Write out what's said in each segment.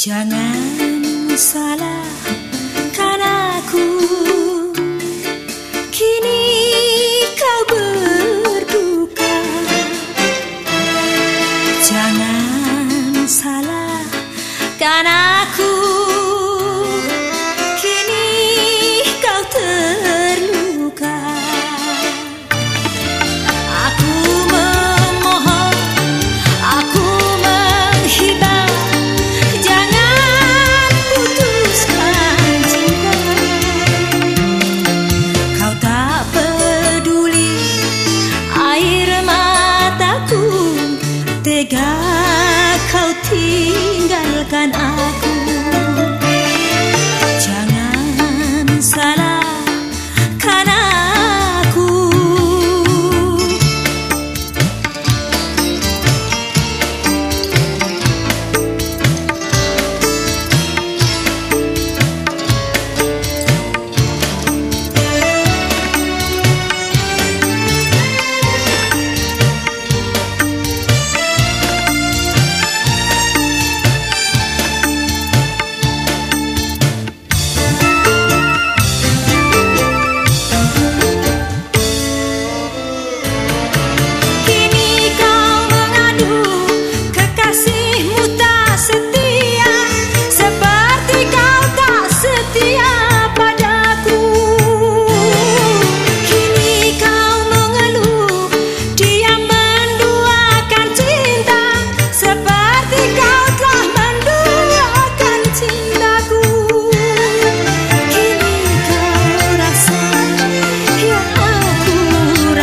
Jangan salahkan aku Kini kau berduka. Jangan salahkan aku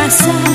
sakitnya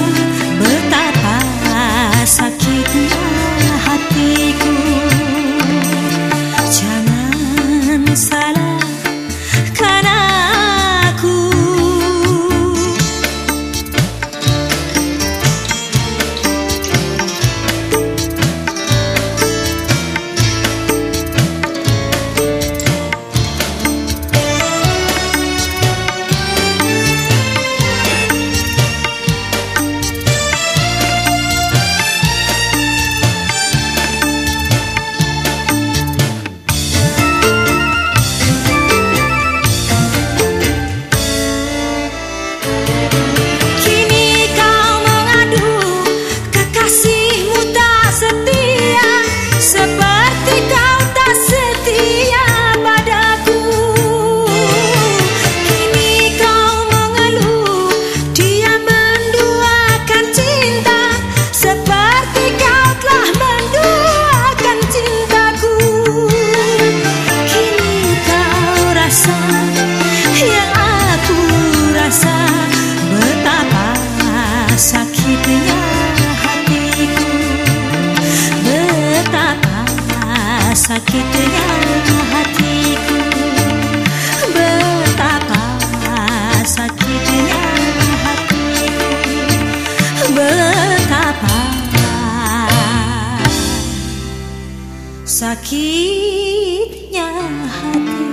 sakitnya hatiku